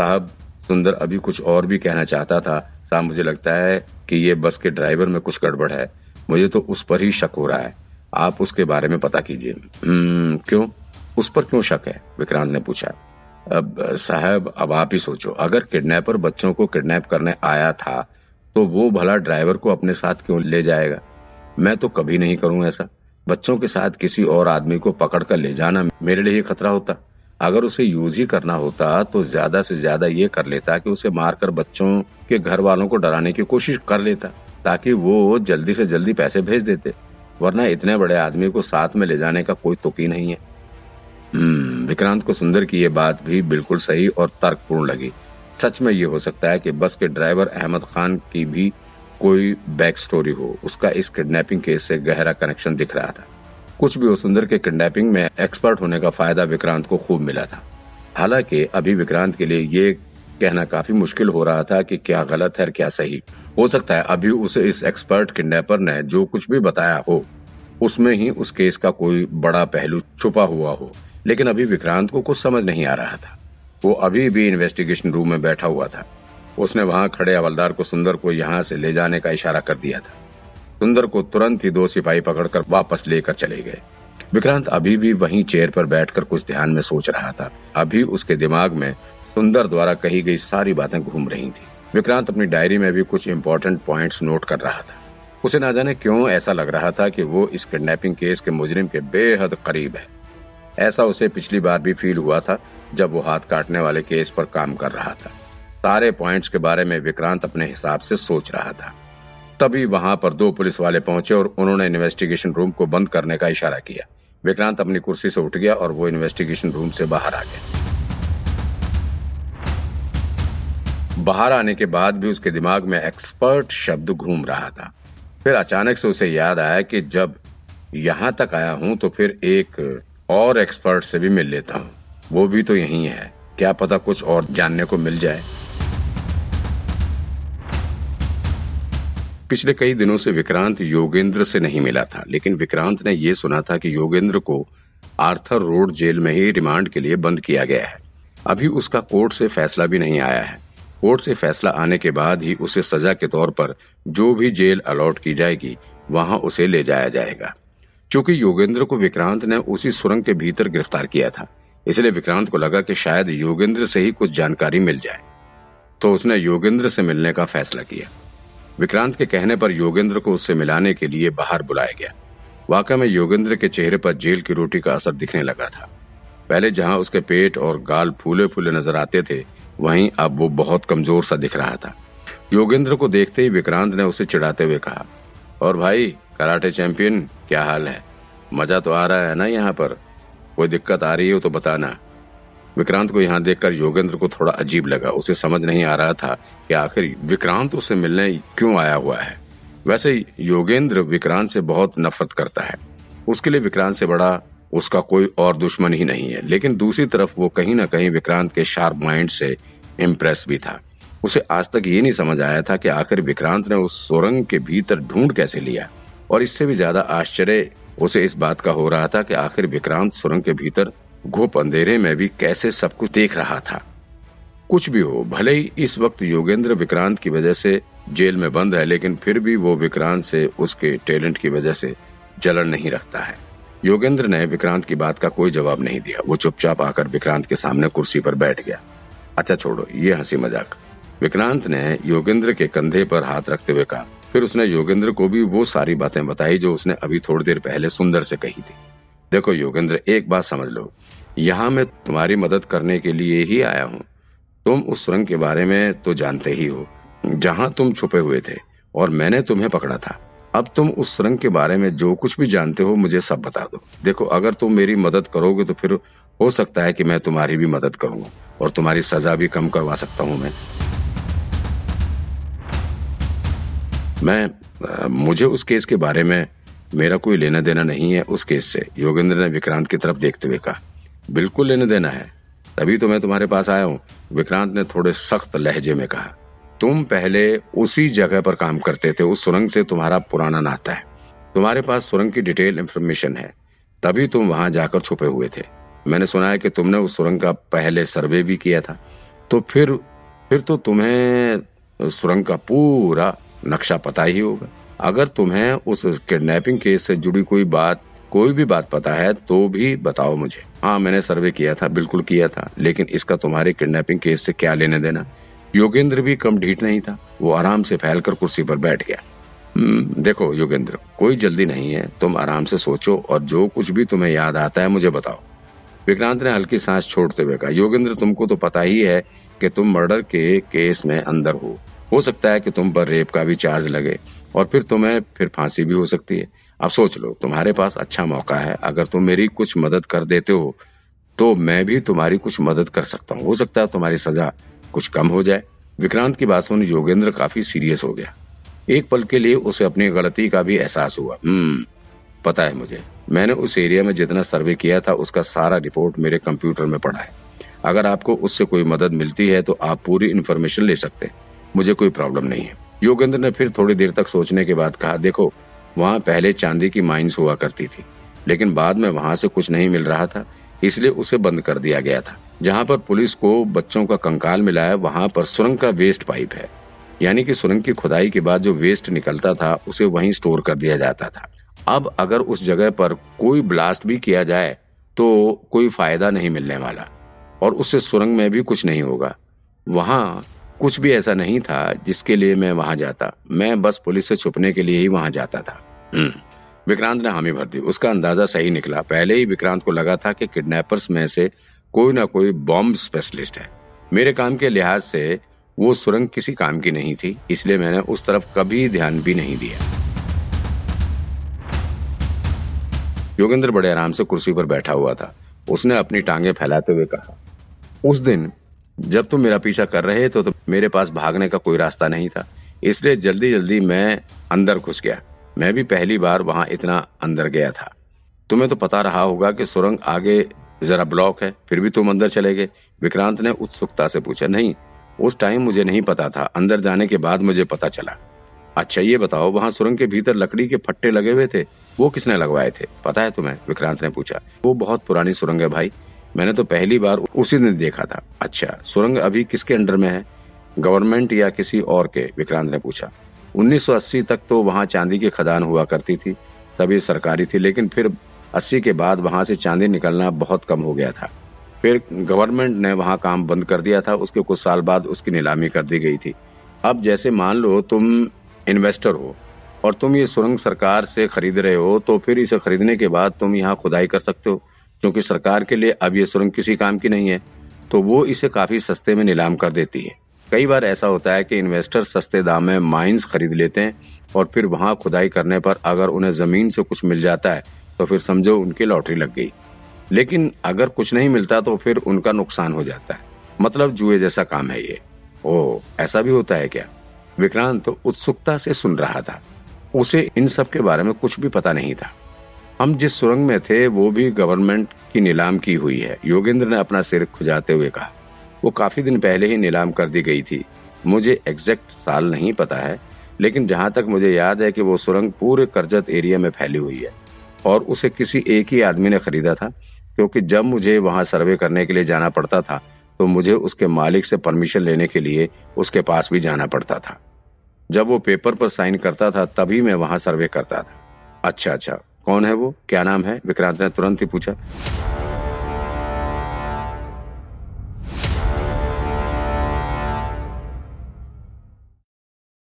साहब सुंदर अभी कुछ और भी कहना चाहता था। साहब मुझे लगता है कि ये बस के ड्राइवर में कुछ गड़बड़ है। मुझे तो उस पर ही शक हो रहा है। आप उसके बारे में पता कीजिए। "हम्म, क्यों? उस पर क्यों शक है? विक्रांत ने पूछा। अब साहब अब आप ही सोचो। अगर किडनैपर बच्चों को किडनैप करने आया था तो वो भला ड्राइवर को अपने साथ क्यों ले जाएगा? मैं तो कभी नहीं करूँ ऐसा। बच्चों के साथ किसी और आदमी को पकड़ कर ले जाना मेरे लिए खतरा होता। अगर उसे यूज़ ही करना होता तो ज़्यादा से ज़्यादा ये कर लेता कि उसे मारकर बच्चों के घर वालों को डराने की कोशिश कर लेता, ताकि वो जल्दी से जल्दी पैसे भेज देते। वरना इतने बड़े आदमी को साथ में ले जाने का कोई तुक नहीं है। हम्म विक्रांत को सुंदर की ये बात भी बिल्कुल सही और तर्कपूर्ण लगी। सच में ये हो सकता है कि बस के ड्राइवर अहमद खान की भी कोई बैक स्टोरी हो। उसका इस किडनैपिंग केस से गहरा कनेक्शन दिख रहा था। कुछ भी सुंदर के किडनैपिंग में एक्सपर्ट होने का फ़ायदा विक्रांत को खूब मिला था। हालाँकि अभी विक्रांत के लिए ये कहना काफ़ी मुश्किल हो रहा था कि क्या गलत है और क्या सही। हो सकता है अभी उसे इस एक्सपर्ट किडनैपर ने जो कुछ भी बताया हो, उसमें ही उस केस का कोई बड़ा पहलू छुपा हुआ हो। लेकिन अभी विक्रांत को कुछ समझ नहीं आ रहा था। वो अभी भी इन्वेस्टिगेशन रूम में बैठा हुआ था। उसने वहाँ खड़े हवलदार को सुंदर को यहाँ से ले जाने का इशारा कर दिया था। सुंदर को तुरंत ही दो सिपाही पकड़कर वापस लेकर चले गए। विक्रांत अभी भी वहीं चेयर पर बैठकर कुछ ध्यान में सोच रहा था। अभी उसके दिमाग में सुंदर द्वारा कही गई सारी बातें घूम रही थी। विक्रांत अपनी डायरी में भी कुछ इम्पोर्टेंट पॉइंट्स नोट कर रहा था। उसे ना जाने क्यों ऐसा लग रहा था कि वो इस किडनैपिंग केस के मुजरिम के बेहद करीब है। ऐसा उसे पिछली बार भी फील हुआ था, जब वो हाथ काटने वाले केस पर काम कर रहा था। सारे पॉइंट्स के बारे में विक्रांत अपने हिसाब से सोच रहा था। तभी वहाँ पर दो पुलिस वाले पहुँचे और उन्होंने इन्वेस्टिगेशन रूम को बंद करने का इशारा किया। विक्रांत अपनी कुर्सी से उठ गया और वो इन्वेस्टिगेशन रूम से बाहर आ गया। बाहर आने के बाद भी उसके दिमाग में एक्सपर्ट शब्द घूम रहा था। फिर अचानक से उसे याद आया कि जब यहाँ तक आया हूँ तो फिर एक और एक्सपर्ट से भी मिल लेता हूँ। वो भी तो यही है। क्या पता कुछ और जानने को मिल जाए। पिछले कई दिनों से विक्रांत योगेंद्र से नहीं मिला था, लेकिन विक्रांत ने यह सुना था कि योगेंद्र को आर्थर रोड जेल में ही रिमांड के लिए बंद किया गया है। अभी उसका कोर्ट से फैसला भी नहीं आया है। कोर्ट से फैसला आने के बाद ही उसे सजा के तौर पर जो भी जेल अलॉट की जाएगी, वहाँ उसे ले जाया जाएगा। क्योंकि योगेंद्र को विक्रांत ने उसी सुरंग के भीतर गिरफ़्तार किया था, इसलिए विक्रांत को लगा कि शायद योगेंद्र से ही कुछ जानकारी मिल जाए। तो उसने योगेंद्र से मिलने का फैसला किया। विक्रांत के कहने पर योगेंद्र को उससे मिलाने के लिए बाहर बुलाया गया। वाकई में योगेंद्र के चेहरे पर जेल की रोटी का असर दिखने लगा था। पहले जहाँ उसके पेट और गाल फूले फूले नज़र आते थे, वहीं अब वो बहुत कमज़ोर सा दिख रहा था। योगेंद्र को देखते ही विक्रांत ने उसे चिढ़ाते हुए कहा, और भाई, कराटे चैंपियन, क्या हाल है? मज़ा तो आ रहा है ना यहाँ पर? कोई दिक्कत आ रही हो तो बताना। विक्रांत को यहाँ देखकर योगेंद्र को थोड़ा अजीब लगा। उसे समझ नहीं आ रहा था कि आखिर विक्रांत उसे मिलने क्यों आया हुआ है। वैसे योगेंद्र विक्रांत से बहुत नफरत करता है। उसके लिए विक्रांत से बड़ा उसका कोई और दुश्मन ही नहीं है। लेकिन दूसरी तरफ़ वो कहीं ना कहीं विक्रांत के शार्प माइंड से इम्प्रेस भी था। उसे आज तक ये नहीं समझ आया था कि आखिर विक्रांत ने उस सुरंग के भीतर ढूंढ कैसे लिया। और इससे भी ज़्यादा आश्चर्य उसे इस बात का हो रहा था कि आखिर विक्रांत सुरंग के भीतर घुप अंधेरे में भी कैसे सब कुछ देख रहा था। कुछ भी हो, भले ही इस वक्त योगेंद्र विक्रांत की वजह से जेल में बंद है, लेकिन फिर भी वो विक्रांत से उसके टैलेंट की वजह से जलन नहीं रखता है। योगेंद्र ने विक्रांत की बात का कोई जवाब नहीं दिया। वो चुपचाप आकर विक्रांत के सामने कुर्सी पर बैठ गया। अच्छा छोड़ो, ये हँसी मज़ाक। विक्रांत ने योगेंद्र के कंधे पर हाथ रखते हुए कहा। फिर उसने योगेंद्र को भी वो सारी बातें बताई जो उसने अभी थोड़ी देर पहले सुंदर से कही थी। देखो योगेंद्र एक बात समझ लो। यहाँ मैं तुम्हारी मदद करने के लिए ही आया हूँ। तुम उस सुरंग के बारे में तो जानते ही हो जहाँ तुम छुपे हुए थे और मैंने तुम्हें पकड़ा था। अब तुम उस सुरंग के बारे में जो कुछ भी जानते हो मुझे सब बता दो। देखो अगर तुम मेरी मदद करोगे तो फिर हो सकता है कि मैं तुम्हारी भी मदद करूँगा और तुम्हारी सजा भी कम करवा सकता हूँ मैं। मैं आ, मुझे उस केस के बारे में मेरा कोई लेना देना नहीं है उस केस से। योगेंद्र ने विक्रांत की तरफ़ देखते हुए कहा, बिल्कुल लेना देना है। तभी तो मैं तुम्हारे पास आया हूँ। विक्रांत ने थोड़े सख्त लहजे में कहा, तुम पहले उसी जगह पर काम करते थे, उस सुरंग से तुम्हारा पुराना नाता है। तुम्हारे पास सुरंग की डिटेल इन्फॉर्मेशन है। तभी तुम वहाँ जाकर छुपे हुए थे। मैंने सुना है कि तुमने उस सुरंग का पहले सर्वे भी किया था। तो फिर फिर तो तुम्हें सुरंग का पूरा नक्शा पता ही होगा। अगर तुम्हें उस किडनैपिंग केस से जुड़ी कोई बात कोई भी बात पता है तो भी बताओ मुझे। हाँ मैंने सर्वे किया था बिल्कुल किया था लेकिन इसका तुम्हारे किडनैपिंग केस से क्या लेने देना? योगेंद्र भी कम ढीठ नहीं था वो आराम से फैलकर कुर्सी पर बैठ गया। हम्म, देखो योगेंद्र कोई जल्दी नहीं है तुम आराम से सोचो और जो कुछ भी तुम्हें याद आता है मुझे बताओ। विक्रांत ने हल्की सांस छोड़ते हुए कहा योगेंद्र तुमको तो पता ही है कि तुम मर्डर के केस में अंदर हो। हो सकता है कि तुम पर रेप का भी चार्ज लगे। और फिर तुम्हें फिर फांसी भी हो सकती है। अब सोच लो, तुम्हारे पास अच्छा मौका है। अगर तुम मेरी कुछ मदद कर देते हो तो मैं भी तुम्हारी कुछ मदद कर सकता हूँ। हो सकता है तुम्हारी सजा कुछ कम हो जाए। विक्रांत की बात सुन योगेंद्र काफ़ी सीरियस हो गया। एक पल के लिए उसे अपनी गलती का भी एहसास हुआ। हम्म पता है मुझे। मैंने उस एरिया में जितना सर्वे किया था, उसका सारा रिपोर्ट मेरे कंप्यूटर में पड़ा है। अगर आपको उससे कोई मदद मिलती है तो आप पूरी इन्फॉर्मेशन ले सकते हैं। मुझे कोई प्रॉब्लम नहीं है। योगेंद्र ने फिर थोड़ी देर तक सोचने के बाद कहा, देखो, वहाँ पहले चांदी की माइंस हुआ करती थी, लेकिन बाद में वहाँ से कुछ नहीं मिल रहा था, इसलिए उसे बंद कर दिया गया था। जहाँ पर पुलिस को बच्चों का कंकाल मिला है, वहाँ पर सुरंग का वेस्ट पाइप है। यानी कि सुरंग की खुदाई के बाद जो वेस्ट निकलता था, उसे वहीं स्टोर कर दिया जाता था। अब अगर उस जगह पर कोई ब्लास्ट भी किया जाए तो कोई फ़ायदा नहीं मिलने वाला, और उससे सुरंग में भी कुछ नहीं होगा। वहाँ कुछ भी ऐसा नहीं था जिसके लिए मैं वहाँ जाता। मैं बस पुलिस से छुपने के लिए ही वहाँ जाता था। हम्म, विक्रांत ने हामी भर दी। उसका अंदाज़ा सही निकला। पहले ही विक्रांत को लगा था कि किडनैपर्स में से कोई ना कोई बॉम्ब स्पेशलिस्ट है। मेरे काम के लिहाज से वो सुरंग किसी काम की नहीं थी इसलिए मैंने उस तरफ़ कभी ध्यान भी नहीं दिया। योगेंद्र बड़े आराम से कुर्सी पर बैठा हुआ था। उसने अपनी टांगे फैलाते हुए कहा उस दिन जब तुम मेरा पीछा कर रहे थे तो मेरे पास भागने का कोई रास्ता नहीं था। इसलिए जल्दी जल्दी मैं अंदर घुस गया। मैं भी पहली बार वहाँ इतना अंदर गया था। तुम्हें तो पता रहा होगा कि सुरंग आगे जरा ब्लॉक है, फिर भी तुम अंदर चले गए। विक्रांत ने उत्सुकता से पूछा, नहीं, उस टाइम मुझे नहीं पता था। अंदर जाने के बाद मुझे पता चला। अच्छा ये बताओ, वहाँ सुरंग के भीतर लकड़ी के फट्टे लगे हुए थे? वो किसने लगवाए थे? पता है तुम्हें? विक्रांत ने पूछा। वो बहुत पुरानी सुरंग है भाई। मैंने तो पहली बार उसी दिन देखा था। अच्छा सुरंग अभी किसके अंडर में है? गवर्नमेंट या किसी और के? विक्रांत ने पूछा। 1980 तक तो वहाँ चांदी की खदान हुआ करती थी। तभी सरकारी थी, लेकिन फिर 80 के बाद वहाँ से चांदी निकलना बहुत कम हो गया था। फिर गवर्नमेंट ने वहाँ काम बंद कर दिया था। उसके कुछ साल बाद उसकी नीलामी कर दी गई थी। अब जैसे मान लो तुम इन्वेस्टर हो और तुम ये सुरंग सरकार से खरीद रहे हो तो फिर इसे खरीदने के बाद तुम यहाँ खुदाई कर सकते हो। क्योंकि सरकार के लिए अब ये सुरंग किसी काम की नहीं है तो वो इसे काफ़ी सस्ते में नीलाम कर देती है। कई बार ऐसा होता है कि इन्वेस्टर सस्ते दाम में माइंस खरीद लेते हैं और फिर वहाँ खुदाई करने पर अगर उन्हें ज़मीन से कुछ मिल जाता है तो फिर समझो उनकी लॉटरी लग गई। लेकिन अगर कुछ नहीं मिलता तो फिर उनका नुकसान हो जाता है। मतलब जुए जैसा काम है ये। ओ ऐसा भी होता है क्या? विक्रांत तो उत्सुकता से सुन रहा था। उसे इन सब के बारे में कुछ भी पता नहीं था। हम जिस सुरंग में थे, वो भी गवर्नमेंट की नीलाम की हुई है। योगेंद्र ने अपना सिर खुजाते हुए कहा। वो काफ़ी दिन पहले ही नीलाम कर दी गई थी। मुझे एग्जैक्ट साल नहीं पता है, लेकिन जहाँ तक मुझे याद है कि वो सुरंग पूरे करजत एरिया में फैली हुई है। और उसे किसी एक ही आदमी ने खरीदा था, क्योंकि जब मुझे वहाँ सर्वे करने के लिए जाना पड़ता था तो मुझे उसके मालिक से परमिशन लेने के लिए उसके पास भी जाना पड़ता था। जब वो पेपर पर साइन करता था, तभी मैं वहाँ सर्वे करता था। अच्छा अच्छा। कौन है वो? क्या नाम है? विक्रांत ने तुरंत ही पूछा।